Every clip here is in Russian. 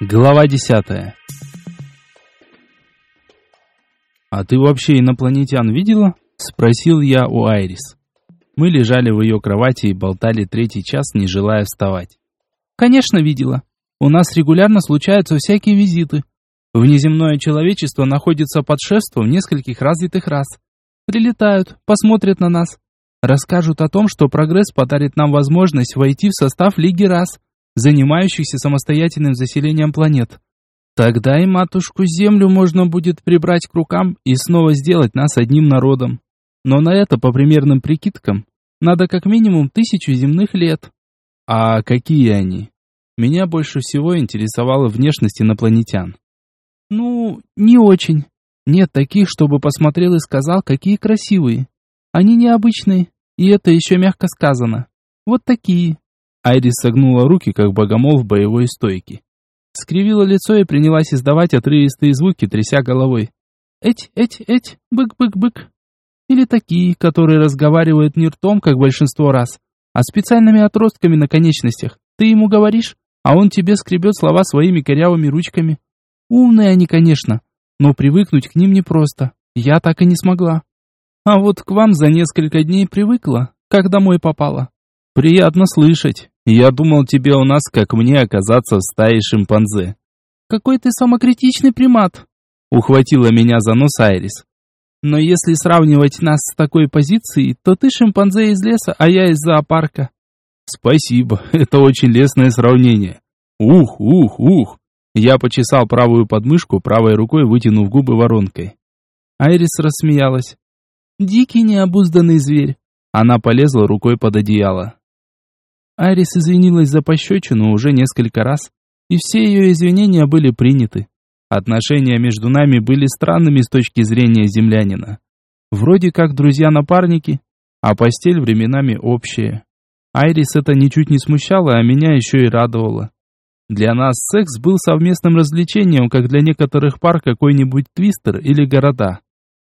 Глава десятая. «А ты вообще инопланетян видела?» — спросил я у Айрис. Мы лежали в ее кровати и болтали третий час, не желая вставать. «Конечно видела. У нас регулярно случаются всякие визиты. Внеземное человечество находится под шефством нескольких развитых рас. Прилетают, посмотрят на нас, расскажут о том, что прогресс подарит нам возможность войти в состав Лиги рас, занимающихся самостоятельным заселением планет. Тогда и матушку Землю можно будет прибрать к рукам и снова сделать нас одним народом. Но на это, по примерным прикидкам, надо как минимум тысячу земных лет. А какие они? Меня больше всего интересовала внешность инопланетян. Ну, не очень. Нет таких, чтобы посмотрел и сказал, какие красивые. Они необычные, и это еще мягко сказано. Вот такие. Айрис согнула руки, как богомол в боевой стойке. Скривила лицо и принялась издавать отрывистые звуки, тряся головой. Эть, эть, эть, бык-бык-бык. Или такие, которые разговаривают не ртом, как большинство раз, а специальными отростками на конечностях. Ты ему говоришь, а он тебе скребет слова своими корявыми ручками. Умные они, конечно, но привыкнуть к ним непросто. Я так и не смогла. А вот к вам за несколько дней привыкла, как домой попала. Приятно слышать. Я думал тебе у нас, как мне, оказаться в стае шимпанзе. Какой ты самокритичный примат. Ухватила меня за нос Айрис. Но если сравнивать нас с такой позицией, то ты шимпанзе из леса, а я из зоопарка. Спасибо, это очень лестное сравнение. Ух, ух, ух. Я почесал правую подмышку, правой рукой вытянув губы воронкой. Айрис рассмеялась. Дикий необузданный зверь. Она полезла рукой под одеяло. Арис извинилась за пощечину уже несколько раз, и все ее извинения были приняты. Отношения между нами были странными с точки зрения землянина. Вроде как друзья-напарники, а постель временами общая. Айрис это ничуть не смущало, а меня еще и радовало. Для нас секс был совместным развлечением, как для некоторых пар какой-нибудь твистер или города.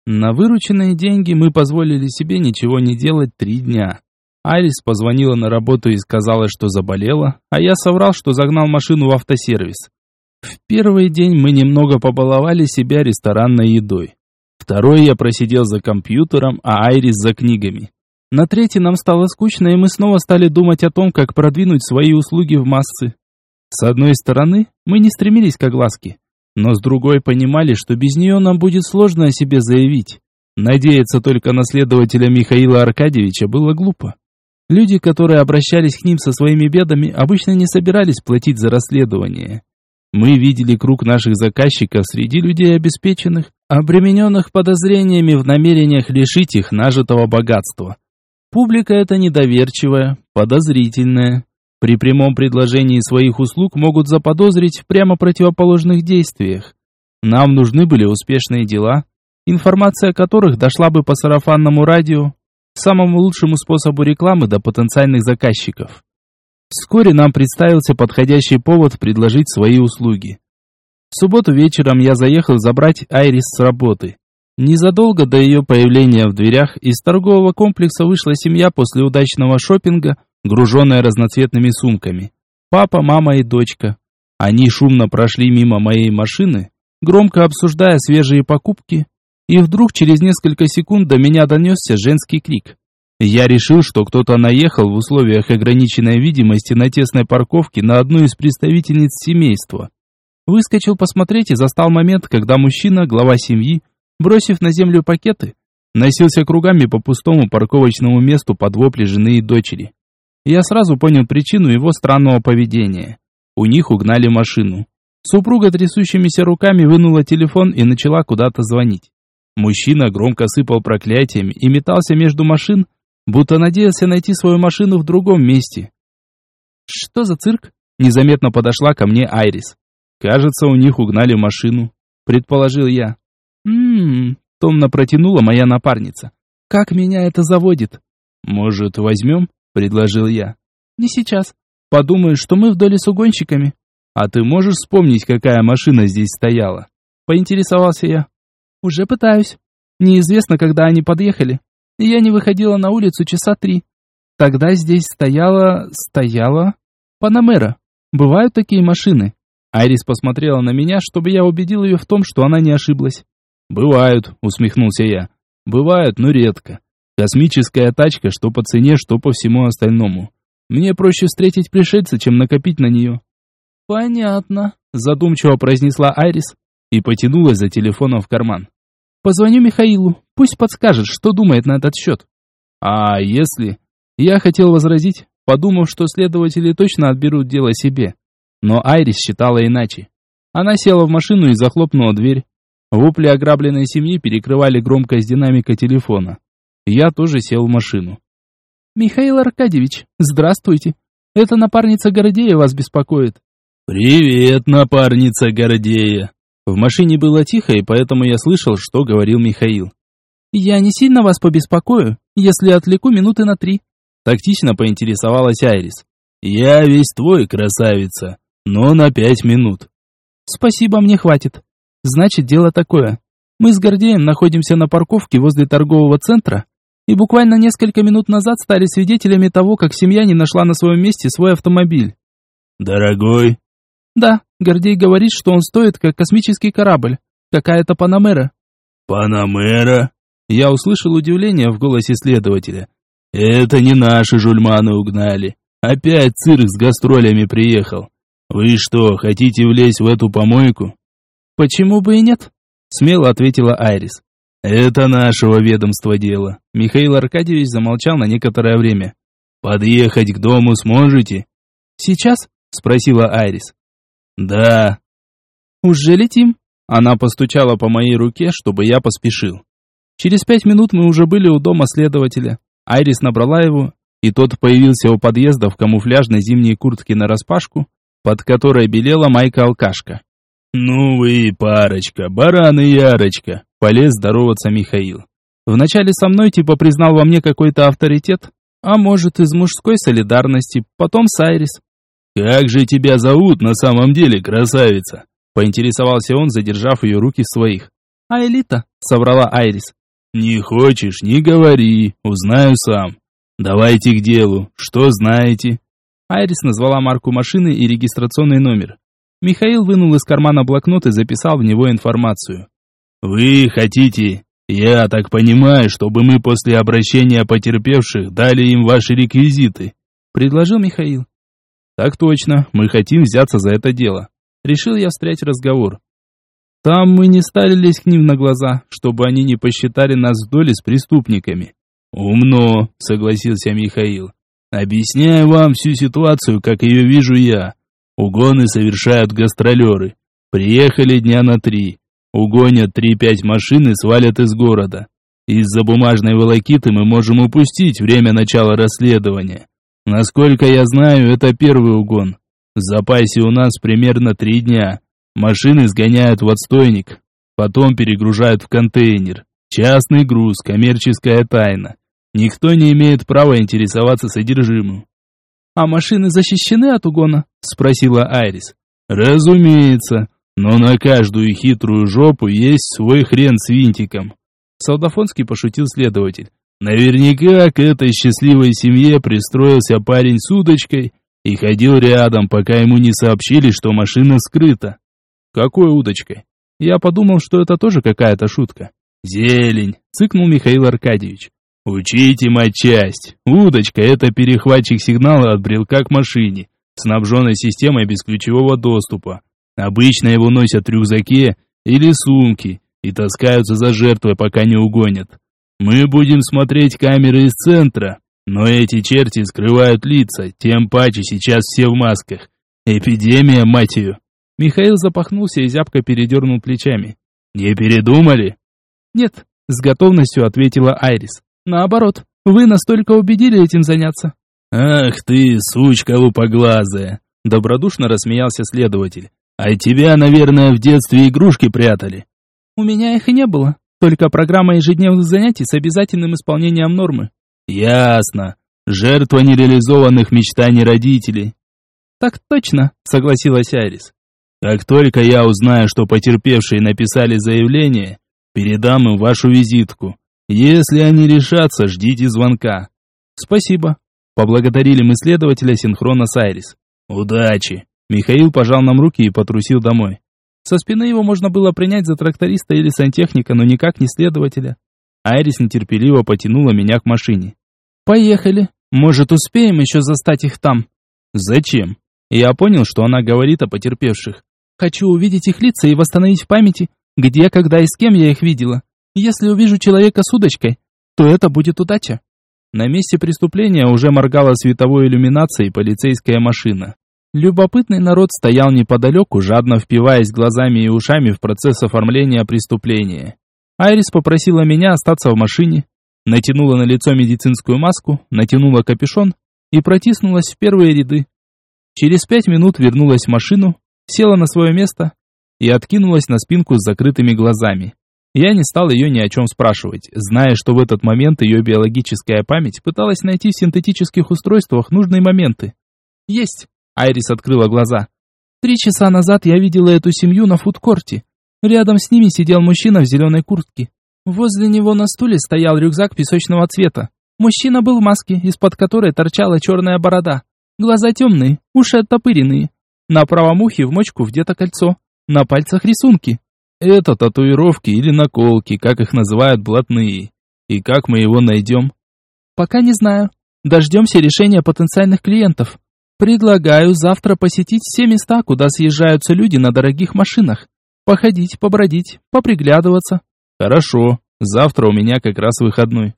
На вырученные деньги мы позволили себе ничего не делать три дня. Айрис позвонила на работу и сказала, что заболела, а я соврал, что загнал машину в автосервис. В первый день мы немного побаловали себя ресторанной едой. Второй я просидел за компьютером, а Айрис за книгами. На третий нам стало скучно, и мы снова стали думать о том, как продвинуть свои услуги в массы. С одной стороны, мы не стремились к огласке, но с другой понимали, что без нее нам будет сложно о себе заявить. Надеяться только на следователя Михаила Аркадьевича было глупо. Люди, которые обращались к ним со своими бедами, обычно не собирались платить за расследование. Мы видели круг наших заказчиков среди людей обеспеченных, обремененных подозрениями в намерениях лишить их нажитого богатства. Публика эта недоверчивая, подозрительная. При прямом предложении своих услуг могут заподозрить в прямо противоположных действиях. Нам нужны были успешные дела, информация о которых дошла бы по сарафанному радио, самому лучшему способу рекламы до потенциальных заказчиков. Вскоре нам представился подходящий повод предложить свои услуги. В субботу вечером я заехал забрать Айрис с работы. Незадолго до ее появления в дверях из торгового комплекса вышла семья после удачного шопинга, груженная разноцветными сумками. Папа, мама и дочка. Они шумно прошли мимо моей машины, громко обсуждая свежие покупки, и вдруг через несколько секунд до меня донесся женский крик. Я решил, что кто-то наехал в условиях ограниченной видимости на тесной парковке на одну из представительниц семейства. Выскочил посмотреть и застал момент, когда мужчина, глава семьи, бросив на землю пакеты, носился кругами по пустому парковочному месту под вопли жены и дочери. Я сразу понял причину его странного поведения. У них угнали машину. Супруга трясущимися руками вынула телефон и начала куда-то звонить. Мужчина громко сыпал проклятиями и метался между машин, будто надеялся найти свою машину в другом месте. «Что за цирк?» Незаметно подошла ко мне Айрис. «Кажется, у них угнали машину», — предположил я. «Ммм», — томно протянула моя напарница. «Как меня это заводит?» «Может, возьмем?» — предложил я. «Не сейчас. Подумаешь, что мы в доле с угонщиками». «А ты можешь вспомнить, какая машина здесь стояла?» — поинтересовался я. Уже пытаюсь. Неизвестно, когда они подъехали. Я не выходила на улицу часа три. Тогда здесь стояла... стояла... Панамера. Бывают такие машины. Айрис посмотрела на меня, чтобы я убедил ее в том, что она не ошиблась. «Бывают», — усмехнулся я. «Бывают, но редко. Космическая тачка, что по цене, что по всему остальному. Мне проще встретить пришельца, чем накопить на нее». «Понятно», — задумчиво произнесла Айрис и потянулась за телефоном в карман. «Позвоню Михаилу, пусть подскажет, что думает на этот счет». «А если...» Я хотел возразить, подумав, что следователи точно отберут дело себе. Но Айрис считала иначе. Она села в машину и захлопнула дверь. Вопли ограбленной семьи перекрывали громкость динамика телефона. Я тоже сел в машину. «Михаил Аркадьевич, здравствуйте. Это напарница Гордея вас беспокоит». «Привет, напарница Гордея». В машине было тихо, и поэтому я слышал, что говорил Михаил. «Я не сильно вас побеспокою, если отвлеку минуты на три». Тактично поинтересовалась Айрис. «Я весь твой, красавица но на пять минут. Спасибо, мне хватит. Значит, дело такое. Мы с Гордеем находимся на парковке возле торгового центра и буквально несколько минут назад стали свидетелями того, как семья не нашла на своем месте свой автомобиль. Дорогой? Да, Гордей говорит, что он стоит как космический корабль. Какая-то Панамера. Панамера? Я услышал удивление в голосе следователя. Это не наши жульманы угнали. Опять цирк с гастролями приехал. «Вы что, хотите влезть в эту помойку?» «Почему бы и нет?» Смело ответила Айрис. «Это нашего ведомства дело». Михаил Аркадьевич замолчал на некоторое время. «Подъехать к дому сможете?» «Сейчас?» Спросила Айрис. «Да». «Уже летим?» Она постучала по моей руке, чтобы я поспешил. Через пять минут мы уже были у дома следователя. Айрис набрала его, и тот появился у подъезда в камуфляжной зимней куртке нараспашку, под которой белела майка-алкашка. «Ну вы парочка, баран и ярочка!» — полез здороваться Михаил. «Вначале со мной типа признал во мне какой-то авторитет, а может из мужской солидарности, потом с Айрис». «Как же тебя зовут на самом деле, красавица?» — поинтересовался он, задержав ее руки в своих. «Айлита», — соврала Айрис. «Не хочешь, не говори, узнаю сам. Давайте к делу, что знаете?» Айрис назвала марку машины и регистрационный номер. Михаил вынул из кармана блокнот и записал в него информацию. «Вы хотите, я так понимаю, чтобы мы после обращения потерпевших дали им ваши реквизиты?» предложил Михаил. «Так точно, мы хотим взяться за это дело». Решил я встрять разговор. Там мы не сталились к ним на глаза, чтобы они не посчитали нас в доле с преступниками. «Умно», — согласился Михаил. Объясняю вам всю ситуацию, как ее вижу я. Угоны совершают гастролеры. Приехали дня на три. Угонят три-пять машин и свалят из города. Из-за бумажной волокиты мы можем упустить время начала расследования. Насколько я знаю, это первый угон. В запасе у нас примерно три дня. Машины сгоняют в отстойник, потом перегружают в контейнер. Частный груз, коммерческая тайна. Никто не имеет права интересоваться содержимым. «А машины защищены от угона?» – спросила Айрис. «Разумеется, но на каждую хитрую жопу есть свой хрен с винтиком», – Саудафонский пошутил следователь. «Наверняка к этой счастливой семье пристроился парень с удочкой и ходил рядом, пока ему не сообщили, что машина скрыта». «Какой удочкой?» Я подумал, что это тоже какая-то шутка. «Зелень», – цыкнул Михаил Аркадьевич. Учите матчасть. Удочка – это перехватчик сигнала от брелка к машине, снабженной системой бесключевого доступа. Обычно его носят в рюкзаке или сумке и таскаются за жертвой, пока не угонят. Мы будем смотреть камеры из центра, но эти черти скрывают лица, тем паче сейчас все в масках. Эпидемия, мать ее. Михаил запахнулся и зябко передернул плечами. «Не передумали?» «Нет», — с готовностью ответила Айрис. Наоборот, вы настолько убедили этим заняться. Ах ты, сучка лупоглазая, добродушно рассмеялся следователь. А тебя, наверное, в детстве игрушки прятали. У меня их и не было, только программа ежедневных занятий с обязательным исполнением нормы. Ясно. Жертва нереализованных мечтаний родителей. Так точно, согласилась Айрис. Как только я узнаю, что потерпевшие написали заявление, передам им вашу визитку. Если они решатся, ждите звонка. Спасибо. Поблагодарили мы следователя синхронно с Айрис. Удачи. Михаил пожал нам руки и потрусил домой. Со спины его можно было принять за тракториста или сантехника, но никак не следователя. Айрис нетерпеливо потянула меня к машине. «Поехали. Может, успеем еще застать их там?» «Зачем?» Я понял, что она говорит о потерпевших. «Хочу увидеть их лица и восстановить в памяти, где, когда и с кем я их видела. Если увижу человека с удочкой, то это будет удача». На месте преступления уже моргала световой иллюминацией полицейская машина. Любопытный народ стоял неподалеку, жадно впиваясь глазами и ушами в процесс оформления преступления. Айрис попросила меня остаться в машине, натянула на лицо медицинскую маску, натянула капюшон и протиснулась в первые ряды. Через пять минут вернулась в машину, села на свое место и откинулась на спинку с закрытыми глазами. Я не стал ее ни о чем спрашивать, зная, что в этот момент ее биологическая память пыталась найти в синтетических устройствах нужные моменты. «Есть!» — Айрис открыла глаза. «Три часа назад я видела эту семью на фудкорте. Рядом с ними сидел мужчина в зеленой куртке. Возле него на стуле стоял рюкзак песочного цвета. Мужчина был в маске, из-под которой торчала черная борода. Глаза темные, уши оттопыренные. На правом ухе в мочку где-то кольцо. На пальцах рисунки. Это татуировки или наколки, как их называют блатные. И как мы его найдем? Пока не знаю. Дождемся решения потенциальных клиентов. Предлагаю завтра посетить все места, куда съезжаются люди на дорогих машинах. Походить, побродить, поприглядываться. Хорошо, завтра у меня как раз выходной.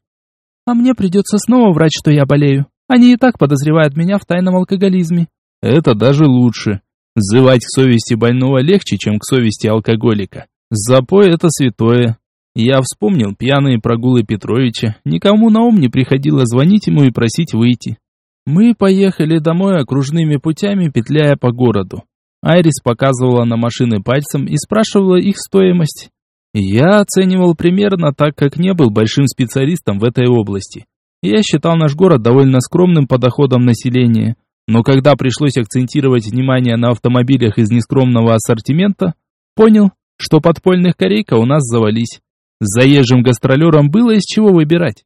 А мне придется снова врать, что я болею. Они и так подозревают меня в тайном алкоголизме. Это даже лучше. Зывать к совести больного легче, чем к совести алкоголика. Запой это святое. Я вспомнил пьяные прогулы Петровича. Никому на ум не приходило звонить ему и просить выйти. Мы поехали домой окружными путями, петляя по городу. Айрис показывала на машины пальцем и спрашивала их стоимость. Я оценивал примерно так, как не был большим специалистом в этой области. Я считал наш город довольно скромным по доходам населения, но когда пришлось акцентировать внимание на автомобилях из нескромного ассортимента, понял, что подпольных корейка у нас завались. Заезжим гастролерам было из чего выбирать.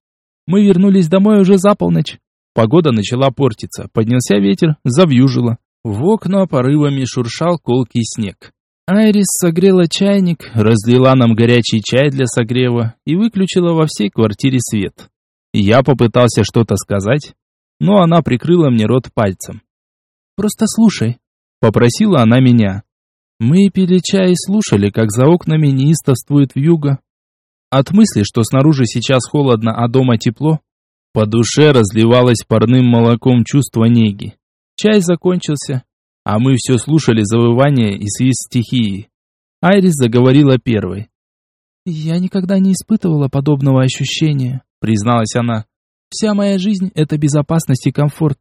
Мы вернулись домой уже за полночь. Погода начала портиться, поднялся ветер, завьюжило. В окна порывами шуршал колкий снег. Айрис согрела чайник, разлила нам горячий чай для согрева и выключила во всей квартире свет. Я попытался что-то сказать, но она прикрыла мне рот пальцем. «Просто слушай», — попросила она меня. Мы пили чай и слушали, как за окнами неистовствует вьюга. От мысли, что снаружи сейчас холодно, а дома тепло, по душе разливалось парным молоком чувство неги. Чай закончился, а мы все слушали завывание и свист стихии. Айрис заговорила первой. «Я никогда не испытывала подобного ощущения», — призналась она. «Вся моя жизнь — это безопасность и комфорт.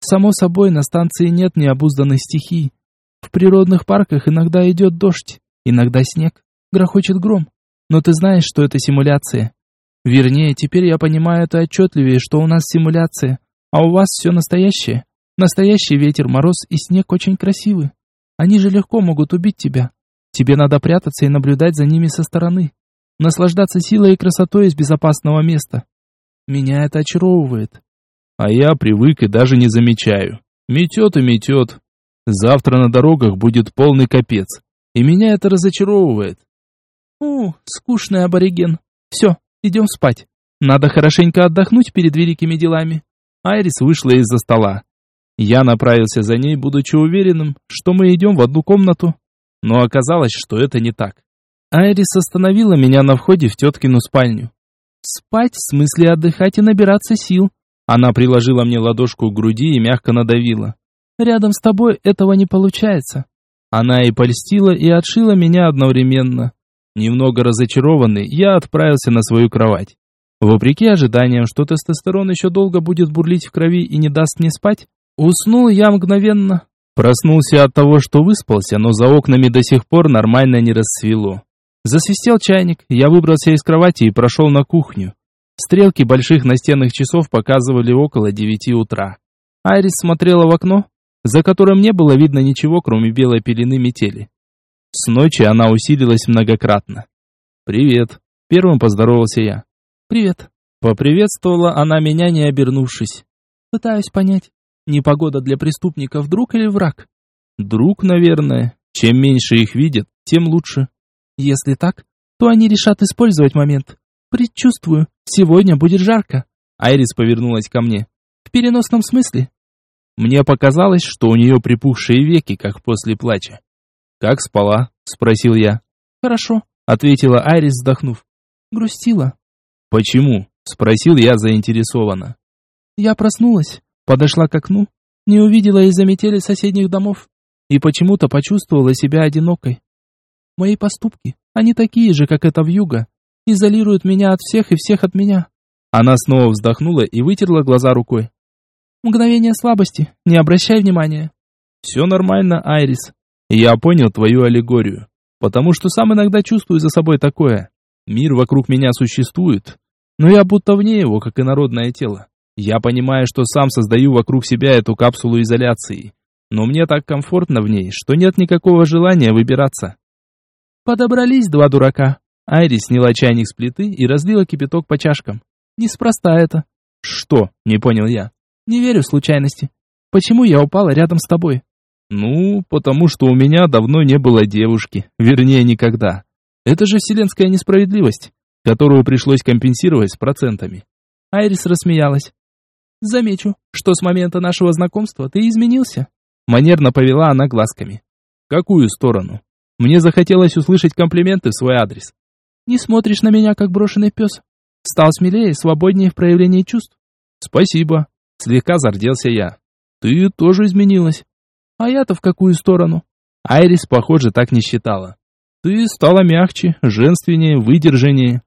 Само собой, на станции нет необузданных стихий, в природных парках иногда идет дождь, иногда снег, грохочет гром. Но ты знаешь, что это симуляция. Вернее, теперь я понимаю это отчетливее, что у нас симуляция, а у вас все настоящее. Настоящий ветер, мороз и снег очень красивы. Они же легко могут убить тебя. Тебе надо прятаться и наблюдать за ними со стороны. Наслаждаться силой и красотой из безопасного места. Меня это очаровывает. А я привык и даже не замечаю. Метет и метет, Завтра на дорогах будет полный капец. И меня это разочаровывает. У, скучный абориген. Все, идем спать. Надо хорошенько отдохнуть перед великими делами. Айрис вышла из-за стола. Я направился за ней, будучи уверенным, что мы идем в одну комнату. Но оказалось, что это не так. Айрис остановила меня на входе в теткину спальню. «Спать, в смысле отдыхать и набираться сил». Она приложила мне ладошку к груди и мягко надавила. Рядом с тобой этого не получается. Она и польстила, и отшила меня одновременно. Немного разочарованный, я отправился на свою кровать. Вопреки ожиданиям, что тестостерон еще долго будет бурлить в крови и не даст мне спать, уснул я мгновенно. Проснулся от того, что выспался, но за окнами до сих пор нормально не рассвело. Засвистел чайник, я выбрался из кровати и прошел на кухню. Стрелки больших настенных часов показывали около девяти утра. Айрис смотрела в окно, за которым не было видно ничего, кроме белой пелены метели. С ночи она усилилась многократно. «Привет», — первым поздоровался я. «Привет», — поприветствовала она меня, не обернувшись. «Пытаюсь понять, непогода для преступников друг или враг?» Друг, наверное. Чем меньше их видят, тем лучше. Если так, то они решат использовать момент. Предчувствую, сегодня будет жарко. Айрис повернулась ко мне. В переносном смысле. Мне показалось, что у нее припухшие веки, как после плача. «Как спала?» — спросил я. «Хорошо», — ответила Айрис, вздохнув. «Грустила». «Почему?» — спросил я заинтересованно. Я проснулась, подошла к окну, не увидела из-за метели соседних домов и почему-то почувствовала себя одинокой. Мои поступки, они такие же, как это вьюга, изолируют меня от всех и всех от меня. Она снова вздохнула и вытерла глаза рукой. Мгновение слабости, не обращай внимания. Все нормально, Айрис. Я понял твою аллегорию, потому что сам иногда чувствую за собой такое. Мир вокруг меня существует, но я будто вне его, как и народное тело. Я понимаю, что сам создаю вокруг себя эту капсулу изоляции, но мне так комфортно в ней, что нет никакого желания выбираться. Подобрались два дурака. Айрис сняла чайник с плиты и разлила кипяток по чашкам. Неспроста это. Что? Не понял я. Не верю в случайности. Почему я упала рядом с тобой? Ну, потому что у меня давно не было девушки, вернее, никогда. Это же вселенская несправедливость, которую пришлось компенсировать с процентами. Айрис рассмеялась. Замечу, что с момента нашего знакомства ты изменился. Манерно повела она глазками. В какую сторону? Мне захотелось услышать комплименты в свой адрес. Не смотришь на меня, как брошенный пес. Стал смелее, свободнее в проявлении чувств. Спасибо. Слегка зарделся я. Ты тоже изменилась. А я-то в какую сторону? Айрис, похоже, так не считала. Ты стала мягче, женственнее, выдержаннее.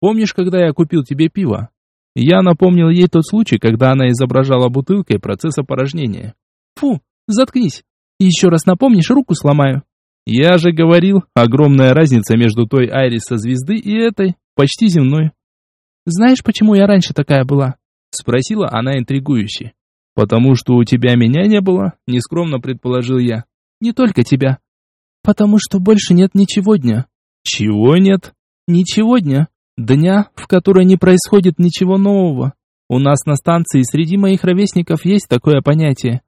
Помнишь, когда я купил тебе пиво? Я напомнил ей тот случай, когда она изображала бутылкой процесс опорожнения. Фу, Заткнись. Еще раз напомнишь, руку сломаю. Я же говорил, огромная разница между той Айрис со звезды и этой, почти земной. Знаешь, почему я раньше такая была? Спросила она интригующе. Потому что у тебя меня не было, нескромно предположил я. Не только тебя. Потому что больше нет ничего дня. Чего нет? Ничего дня. Дня, в который не происходит ничего нового. У нас на станции среди моих ровесников есть такое понятие.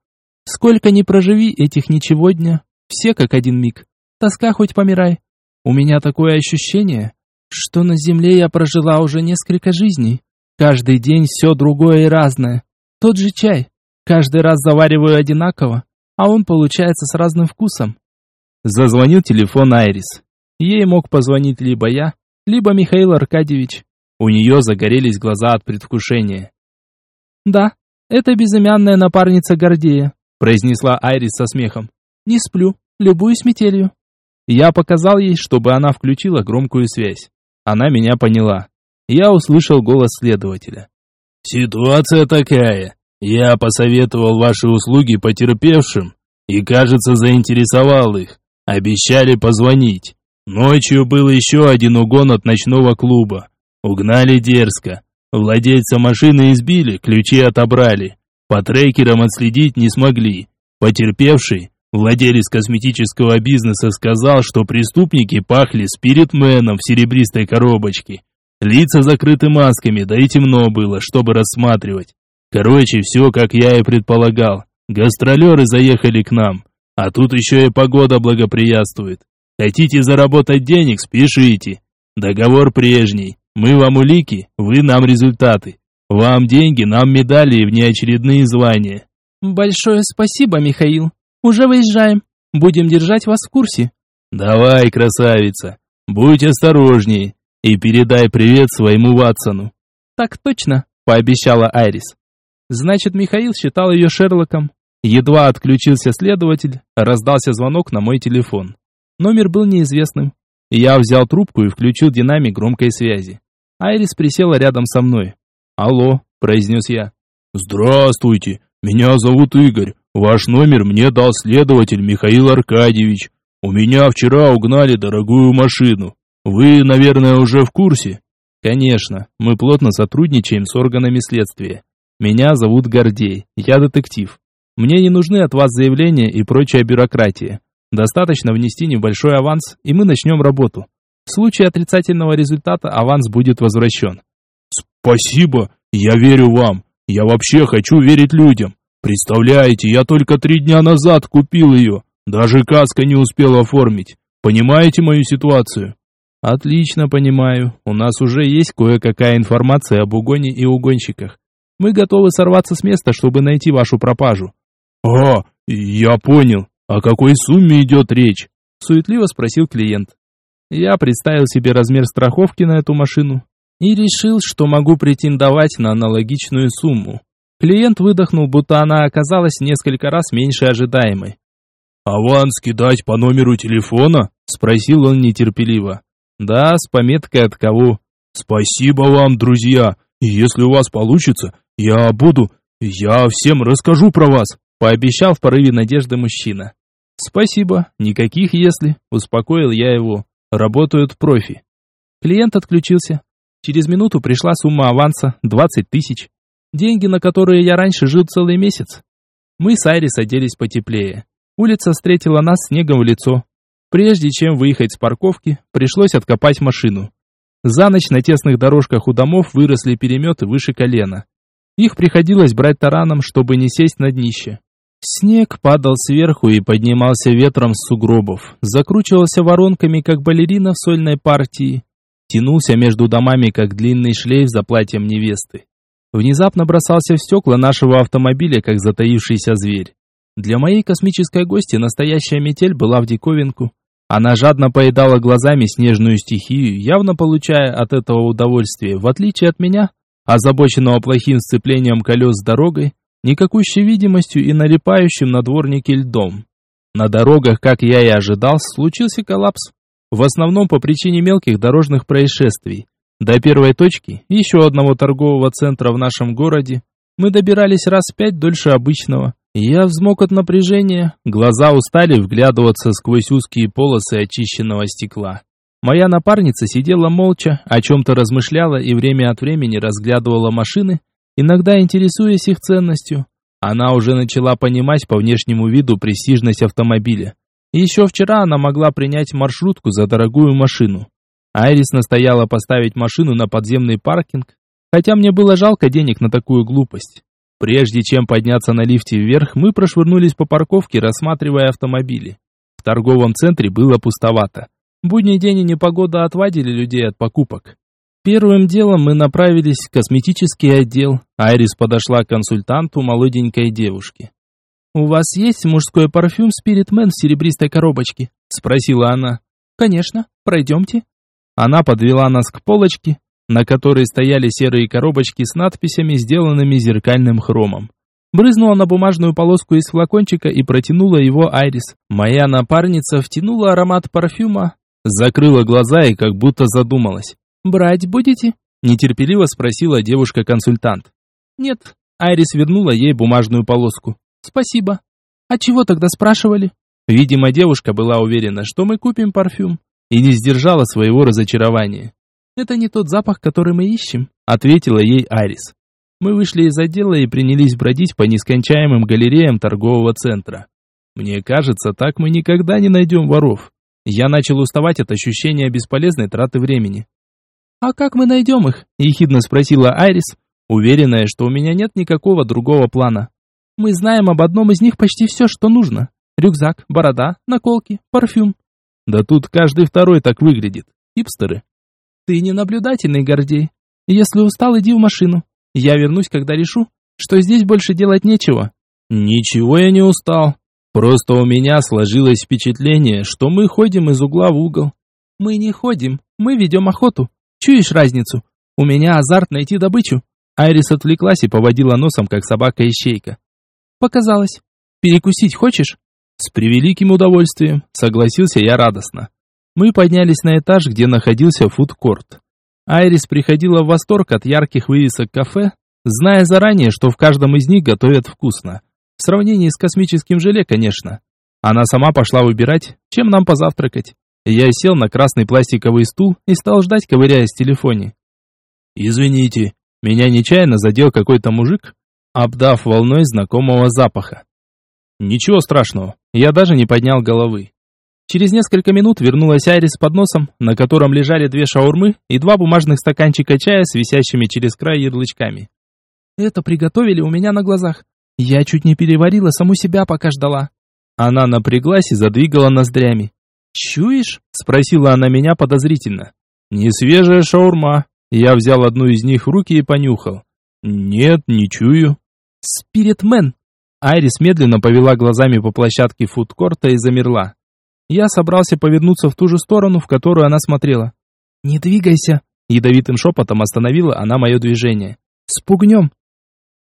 Сколько ни проживи этих ничего дня, все как один миг. Тоска хоть помирай. У меня такое ощущение, что на земле я прожила уже несколько жизней. Каждый день все другое и разное. Тот же чай. Каждый раз завариваю одинаково, а он получается с разным вкусом. Зазвонил телефон Айрис. Ей мог позвонить либо я, либо Михаил Аркадьевич. У нее загорелись глаза от предвкушения. Да, это безымянная напарница Гордея произнесла Айрис со смехом. Не сплю, любуюсь метелью. Я показал ей, чтобы она включила громкую связь. Она меня поняла. Я услышал голос следователя. Ситуация такая. Я посоветовал ваши услуги потерпевшим и, кажется, заинтересовал их. Обещали позвонить. Ночью был еще один угон от ночного клуба. Угнали дерзко. Владельца машины избили, ключи отобрали. По трекерам отследить не смогли. Потерпевший, владелец косметического бизнеса, сказал, что преступники пахли спиритменом в серебристой коробочке. Лица закрыты масками, да и темно было, чтобы рассматривать. Короче, все, как я и предполагал. Гастролеры заехали к нам, а тут еще и погода благоприятствует. Хотите заработать денег, спешите. Договор прежний. Мы вам улики, вы нам результаты. Вам деньги, нам медали и внеочередные звания. Большое спасибо, Михаил. Уже выезжаем. Будем держать вас в курсе. Давай, красавица. Будь осторожней и передай привет своему Ватсону. Так точно, пообещала Айрис. Значит, Михаил считал ее Шерлоком. Едва отключился следователь, раздался звонок на мой телефон. Номер был неизвестным. Я взял трубку и включил динамик громкой связи. Айрис присела рядом со мной. «Алло», — произнес я. «Здравствуйте, меня зовут Игорь. Ваш номер мне дал следователь Михаил Аркадьевич. У меня вчера угнали дорогую машину. Вы, наверное, уже в курсе?» «Конечно, мы плотно сотрудничаем с органами следствия. Меня зовут Гордей, я детектив. Мне не нужны от вас заявления и прочая бюрократия. Достаточно внести небольшой аванс, и мы начнем работу. В случае отрицательного результата аванс будет возвращен. «Спасибо, я верю вам. Я вообще хочу верить людям. Представляете, я только три дня назад купил ее. Даже каска не успел оформить. Понимаете мою ситуацию? Отлично понимаю. У нас уже есть кое-какая информация об угоне и угонщиках. Мы готовы сорваться с места, чтобы найти вашу пропажу. А, я понял. О какой сумме идет речь? Суетливо спросил клиент. Я представил себе размер страховки на эту машину и решил, что могу претендовать на аналогичную сумму. Клиент выдохнул, будто она оказалась несколько раз меньше ожидаемой. «Аванс кидать по номеру телефона?» – спросил он нетерпеливо. «Да, с пометкой от кого?» «Спасибо вам, друзья. Если у вас получится, я буду... Я всем расскажу про вас», – пообещал в порыве надежды мужчина. «Спасибо, никаких «если», – успокоил я его. Работают профи». Клиент отключился. Через минуту пришла сумма аванса – 20 тысяч. Деньги, на которые я раньше жил целый месяц. Мы с Айрис оделись потеплее. Улица встретила нас снегом в лицо. Прежде чем выехать с парковки, пришлось откопать машину. За ночь на тесных дорожках у домов выросли переметы выше колена. Их приходилось брать тараном, чтобы не сесть на днище. Снег падал сверху и поднимался ветром с сугробов, закручивался воронками, как балерина в сольной партии, тянулся между домами, как длинный шлейф за платьем невесты. Внезапно бросался в стекла нашего автомобиля, как затаившийся зверь. Для моей космической гости настоящая метель была в диковинку. Она жадно поедала глазами снежную стихию, явно получая от этого удовольствие, в отличие от меня, озабоченного плохим сцеплением колес с дорогой, никакущей видимостью и налипающим на дворники льдом. На дорогах, как я и ожидал, случился коллапс. В основном по причине мелких дорожных происшествий. До первой точки, еще одного торгового центра в нашем городе, мы добирались раз пять дольше обычного. Я взмок от напряжения, глаза устали вглядываться сквозь узкие полосы очищенного стекла. Моя напарница сидела молча, о чем-то размышляла и время от времени разглядывала машины, иногда интересуясь их ценностью. Она уже начала понимать по внешнему виду престижность автомобиля. Еще вчера она могла принять маршрутку за дорогую машину. Айрис настояла поставить машину на подземный паркинг, хотя мне было жалко денег на такую глупость. Прежде чем подняться на лифте вверх, мы прошвырнулись по парковке, рассматривая автомобили. В торговом центре было пустовато. Будний день и непогода отвадили людей от покупок. Первым делом мы направились в косметический отдел. Айрис подошла к консультанту молоденькой девушки. «У вас есть мужской парфюм Spirit Man в серебристой коробочке?» – спросила она. «Конечно, пройдемте». Она подвела нас к полочке, на которой стояли серые коробочки с надписями, сделанными зеркальным хромом. Брызнула на бумажную полоску из флакончика и протянула его Айрис. Моя напарница втянула аромат парфюма, закрыла глаза и как будто задумалась. «Брать будете?» – нетерпеливо спросила девушка-консультант. «Нет». Айрис вернула ей бумажную полоску. «Спасибо». «А чего тогда спрашивали?» Видимо, девушка была уверена, что мы купим парфюм и не сдержала своего разочарования. «Это не тот запах, который мы ищем», — ответила ей Арис. Мы вышли из отдела и принялись бродить по нескончаемым галереям торгового центра. Мне кажется, так мы никогда не найдем воров. Я начал уставать от ощущения бесполезной траты времени. «А как мы найдем их?» – ехидно спросила Айрис, уверенная, что у меня нет никакого другого плана. «Мы знаем об одном из них почти все, что нужно. Рюкзак, борода, наколки, парфюм. Да тут каждый второй так выглядит. Хипстеры. Ты не наблюдательный, Гордей. Если устал, иди в машину. Я вернусь, когда решу, что здесь больше делать нечего. Ничего я не устал. Просто у меня сложилось впечатление, что мы ходим из угла в угол. Мы не ходим, мы ведем охоту. Чуешь разницу? У меня азарт найти добычу. Айрис отвлеклась и поводила носом, как собака-ищейка. Показалось. Перекусить хочешь? С превеликим удовольствием, согласился я радостно. Мы поднялись на этаж, где находился фудкорт. Айрис приходила в восторг от ярких вывесок кафе, зная заранее, что в каждом из них готовят вкусно. В сравнении с космическим желе, конечно. Она сама пошла выбирать, чем нам позавтракать. Я сел на красный пластиковый стул и стал ждать, ковыряясь в телефоне. «Извините, меня нечаянно задел какой-то мужик, обдав волной знакомого запаха. Ничего страшного, я даже не поднял головы. Через несколько минут вернулась Айрис с подносом, на котором лежали две шаурмы и два бумажных стаканчика чая с висящими через край ярлычками. Это приготовили у меня на глазах. Я чуть не переварила саму себя, пока ждала. Она напряглась и задвигала ноздрями. «Чуешь?» – спросила она меня подозрительно. «Не свежая шаурма». Я взял одну из них в руки и понюхал. «Нет, не чую». «Спиритмен!» Айрис медленно повела глазами по площадке фудкорта и замерла. Я собрался повернуться в ту же сторону, в которую она смотрела. «Не двигайся!» Ядовитым шепотом остановила она мое движение. «Спугнем!»